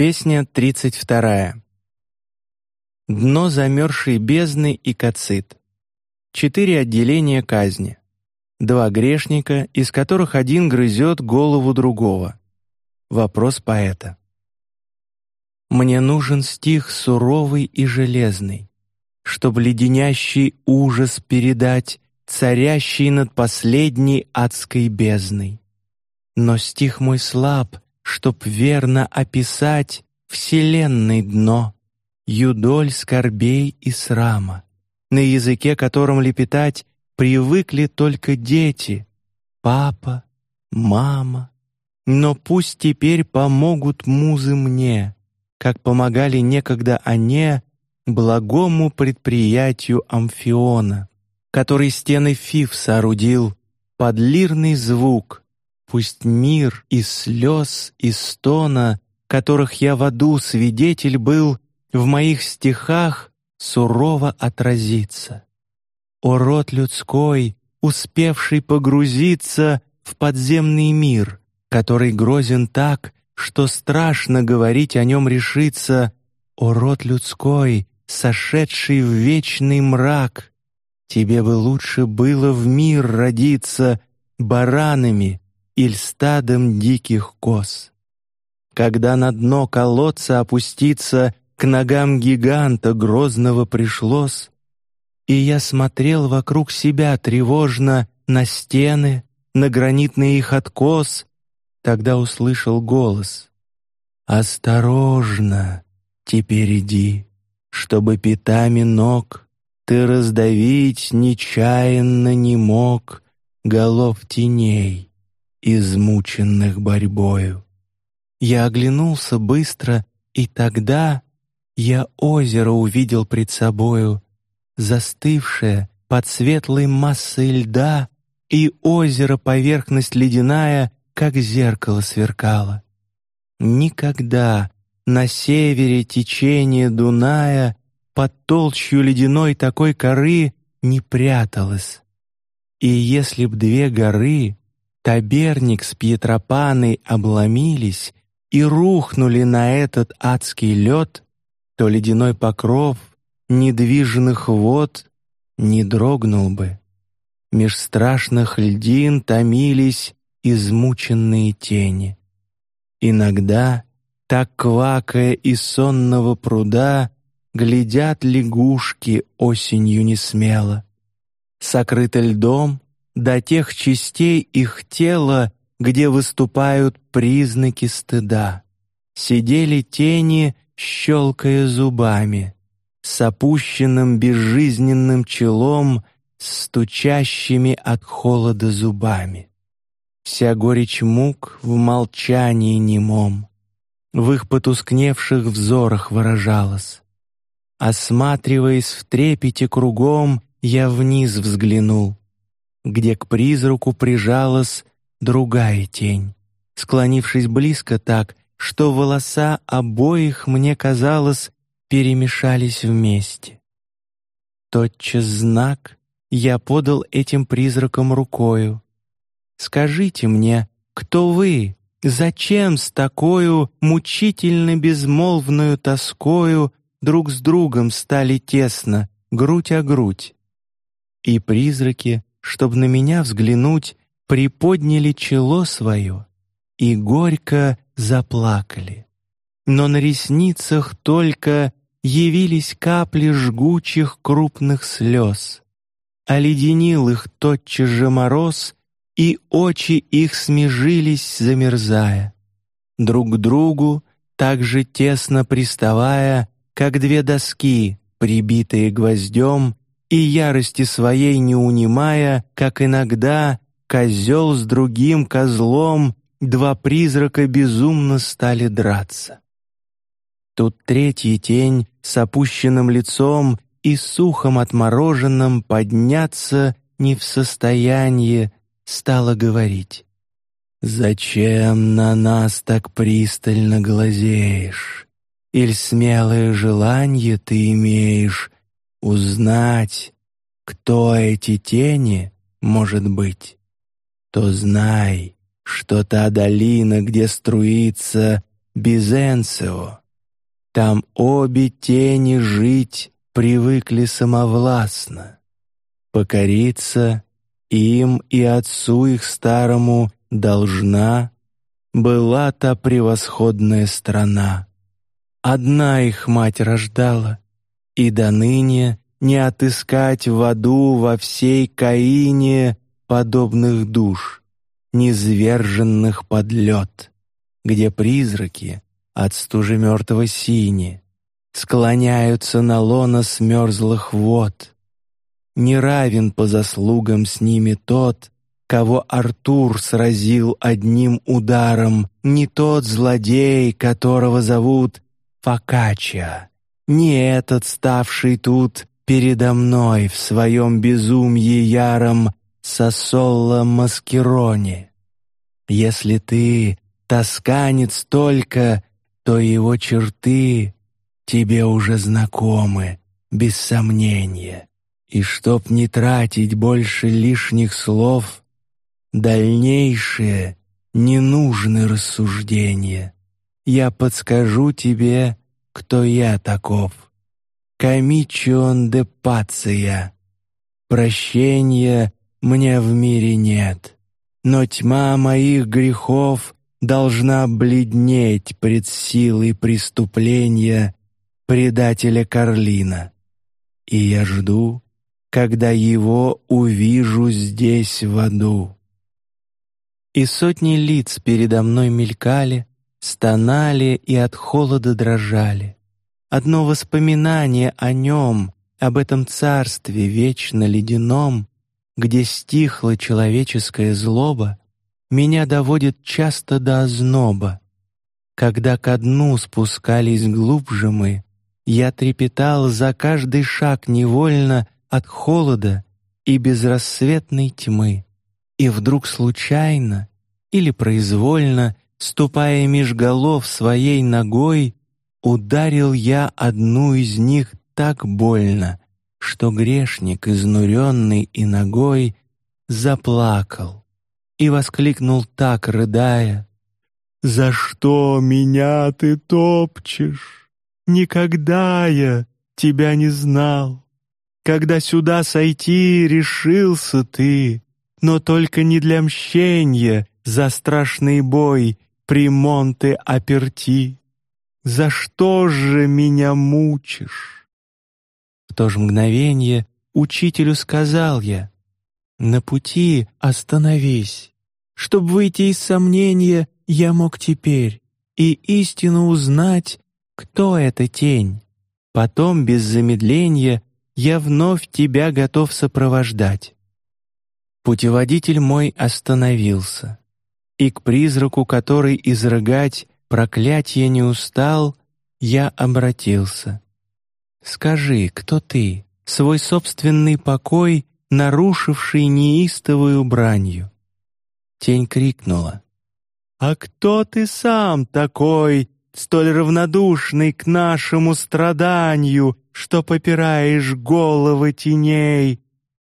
Песня тридцать вторая. Дно замерзшей бездны и кацит. Четыре отделения казни. Два грешника, из которых один грызет голову другого. Вопрос поэта. Мне нужен стих суровый и железный, чтобы леденящий ужас передать, царящий над последней адской бездной. Но стих мой слаб, чтоб верно описать вселенной дно юдоль скорбей и срама, на языке котором лепетать привыкли только дети, папа, мама. Но пусть теперь помогут музы мне, как помогали некогда они благому предприятию Амфиона, который стены Фив соорудил под лирный звук. Пусть мир из слез и стона, которых я в аду свидетель был, в моих стихах сурово отразится. О род людской, успевший погрузиться в подземный мир, который грозен так, что страшно говорить о нем решиться. О род людской, сошедший в вечный мрак, тебе бы лучше было в мир родиться баранами или стадом диких коз. Когда на дно колодца опуститься к ногам гиганта грозного пришлось, и я смотрел вокруг себя тревожно на стены, на гранитный их откос, тогда услышал голос: "Осторожно, теперь иди, чтобы пятами ног ты раздавить нечаянно не мог голов теней, измученных борьбою". Я оглянулся быстро, и тогда я озеро увидел пред собою, застывшее под светлой массой льда, и озеро поверхность ледяная, как зеркало сверкало. Никогда на севере течение Дуная под толщу ледяной такой коры не пряталось. И если б две горы, Таберник с Пьетропаной обломились и рухнули на этот адский лед, то ледяной покров недвижных вод не дрогнул бы. Меж страшных льдин томились измученные тени. Иногда, так квакая из сонного пруда, глядят лягушки осенью не смело. Сокрыто льдом до тех частей их тела, где выступают признаки стыда. Сидели тени щелкая зубами, с опущенным безжизненным челом, стучащими от холода зубами. Вся горечь мук в молчании немом, в их потускневших взорах выражалась. Осматриваясь в трепете кругом, я вниз взглянул, где к призраку прижалась другая тень, склонившись близко так, что волоса обоих мне казалось перемешались вместе. Тотчас знак я подал этим призракам рукою. Скажите мне, кто вы? Зачем с такою мучительно безмолвную тоскою друг с другом стали тесно, грудь о грудь? И призраки, чтоб на меня взглянуть, приподняли чело свое и горько заплакали. Но на ресницах только явились капли жгучих крупных слез. Оледенил их тотчас же мороз, и очи их смежились, замерзая. Друг к другу, так же тесно приставая, как две доски, прибитые гвоздем, и ярости своей не унимая, как иногда козел с другим козлом два призрака безумно стали драться. Тут третья тень с опущенным лицом и сухом отмороженным подняться не в состоянии стала говорить: "Зачем на нас так пристально глазеешь? Иль смелое желание ты имеешь узнать, кто эти тени может быть? То знай, что та долина, где струится Бизенцио. Там обе тени жить привыкли самовластно. Покориться им и отцу их старому должна была та превосходная страна. Одна их мать рождала, и до ныне не отыскать в аду во всей Каине подобных душ, низверженных под лед, где призраки от стужи мертвого сини склоняются на лона смерзлых вод. Не равен по заслугам с ними тот, кого Артур сразил одним ударом, не тот злодей, которого зовут Фокаччо, не этот, ставший тут передо мной в своем безумье яром Сосолла Маскероне. Если ты тосканец только, то его черты тебе уже знакомы, без сомнения. И чтоб не тратить больше лишних слов, дальнейшие не нужны рассуждения. Я подскажу тебе, кто я таков. Комичион де пация. Прощения мне в мире нет, но тьма моих грехов должна бледнеть пред силой преступления предателя Карлина. И я жду, когда его увижу здесь в аду. И сотни лиц передо мной мелькали, стонали и от холода дрожали. Одно воспоминание о нем, об этом царстве вечно ледяном, где стихла человеческая злоба, меня доводит часто до озноба. Когда ко дну спускались глубже мы, я трепетал за каждый шаг невольно от холода и безрассветной тьмы и вдруг случайно или произвольно, ступая меж голов своей ногой, ударил я одну из них так больно, что грешник, изнуренный и ногой, заплакал и воскликнул так, рыдая: "За что меня ты топчешь? Никогда я тебя не знал. Когда сюда сойти решился ты, но только не для мщения за страшный бой при Монте-Аперти. За что же меня мучишь? В то же мгновение учителю сказал я: на пути остановись, чтоб выйти из сомнения я мог теперь и истину узнать, кто эта тень. Потом без замедления я вновь тебя готов сопровождать. Путеводитель мой остановился, и к призраку, который изрыгать проклятие не устал, я обратился. Скажи, кто ты, свой собственный покой, нарушивший неистовую бранью? Тень крикнула: А кто ты сам такой, столь равнодушный к нашему страданию, что попираешь головы теней?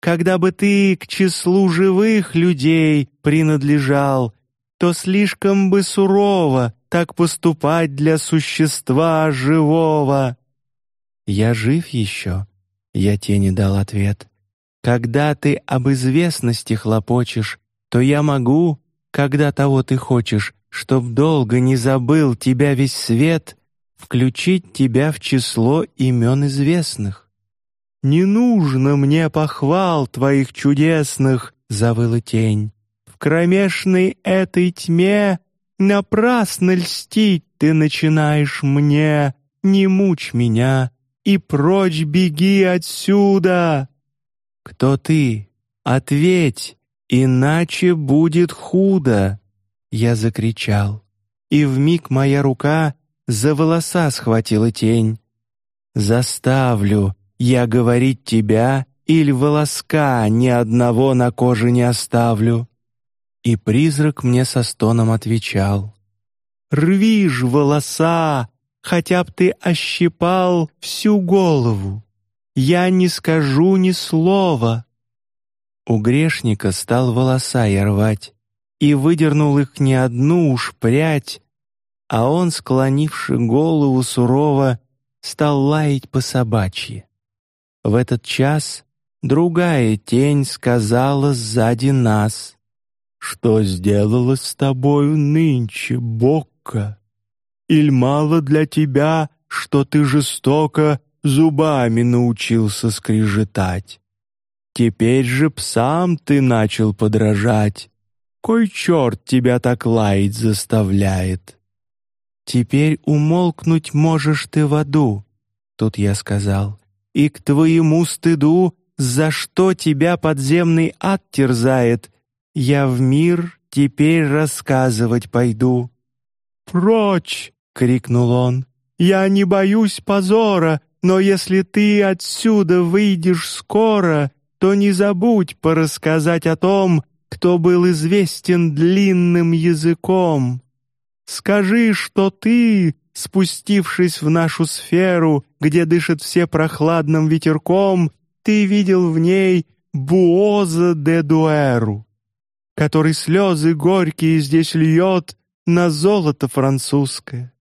Когда бы ты к числу живых людей принадлежал, то слишком бы сурово так поступать для существа живого. Я жив еще, я тени дал ответ. Когда ты об известности хлопочешь, то я могу, когда того ты хочешь, чтоб долго не забыл тебя весь свет, включить тебя в число имен известных. Не нужно мне похвал твоих чудесных, завыла тень. Кромешной этой тьме напрасно льстить ты начинаешь мне. Не мучь меня и прочь беги отсюда. Кто ты? Ответь, иначе будет худо. Я закричал, и в миг моя рука за волоса схватила тень. Заставлю я говорить тебя или волоска ни одного на коже не оставлю. И призрак мне со стоном отвечал: Рви ж волоса, хотя б ты ощипал всю голову. Я не скажу ни слова. У грешника стал волоса я рвать и выдернул их не одну уж прядь, а он, склонивши голову сурово, стал лаять по собачьи. В этот час другая тень сказала сзади нас: "Что сделалось с тобою нынче, Бокка? Иль мало для тебя, что ты жестоко зубами научился скрежетать? Теперь же псам ты начал подражать. Кой черт тебя так лаять заставляет? Теперь умолкнуть можешь ты в аду. Тут я сказал, и к твоему стыду, за что тебя подземный ад терзает, я в мир теперь рассказывать пойду. Прочь! крикнул он. Я не боюсь позора, но если ты отсюда выйдешь скоро, то не забудь порассказать о том, кто был известен длинным языком. Скажи, что ты, спустившись в нашу сферу, где дышат все прохладным ветерком, ты видел в ней Буоза де Дуэру, который слезы горькие здесь льет на золото французское.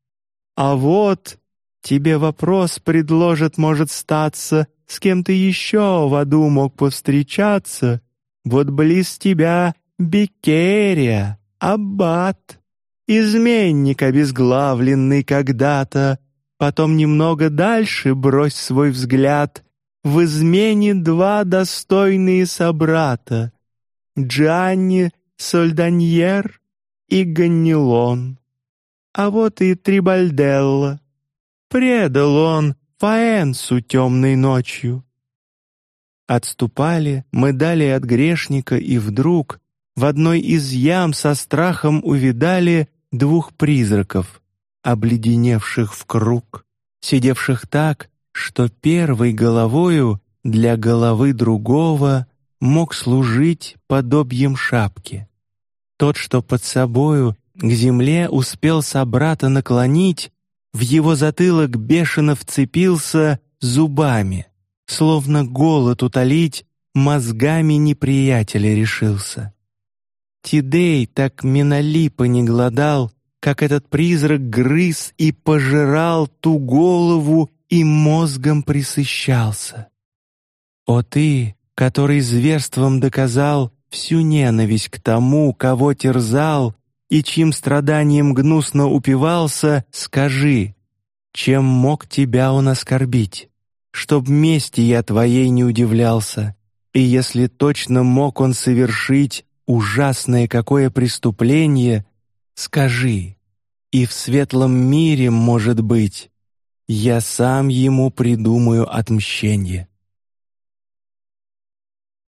А вот тебе вопрос предложит, может статься, с кем ты еще в аду мог повстречаться. Вот близ тебя Бекерия, аббат, изменник обезглавленный когда-то. Потом немного дальше брось свой взгляд. В измене два достойные собрата — Джанни Сольданьер и Ганнилон. А вот и Трибальделла. Предал он Фаэнсу темной ночью. Отступали, мы дали от грешника, и вдруг в одной из ям со страхом увидали двух призраков, обледеневших в круг, сидевших так, что первой головою для головы другого мог служить подобием шапки. Тот, что под собою к земле успел собрата наклонить, в его затылок бешено вцепился зубами, словно голод утолить мозгами неприятеля решился. Тидей так Миналипа не гладал, как этот призрак грыз и пожирал ту голову и мозгом присыщался. О ты, который зверством доказал всю ненависть к тому, кого терзал и чьим страданием гнусно упивался, скажи, чем мог тебя он оскорбить, чтоб мести я твоей не удивлялся, и если точно мог он совершить ужасное какое преступление, скажи, и в светлом мире, может быть, я сам ему придумаю отмщение.